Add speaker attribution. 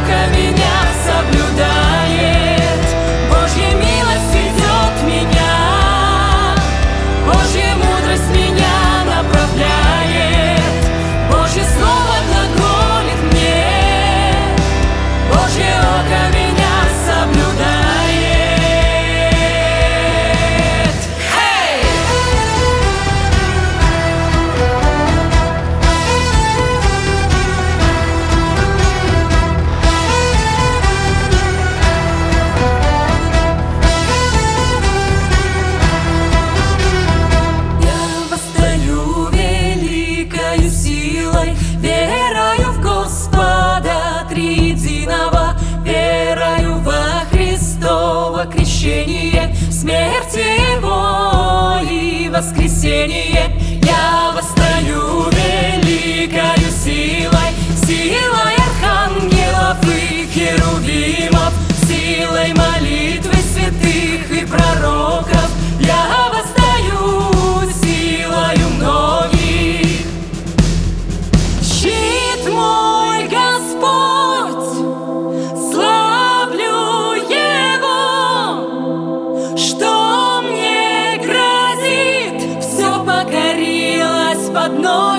Speaker 1: walk смерти его и воскресение. Я восстаю великою силой, силой архангелов и херувимов, силой молитвы одно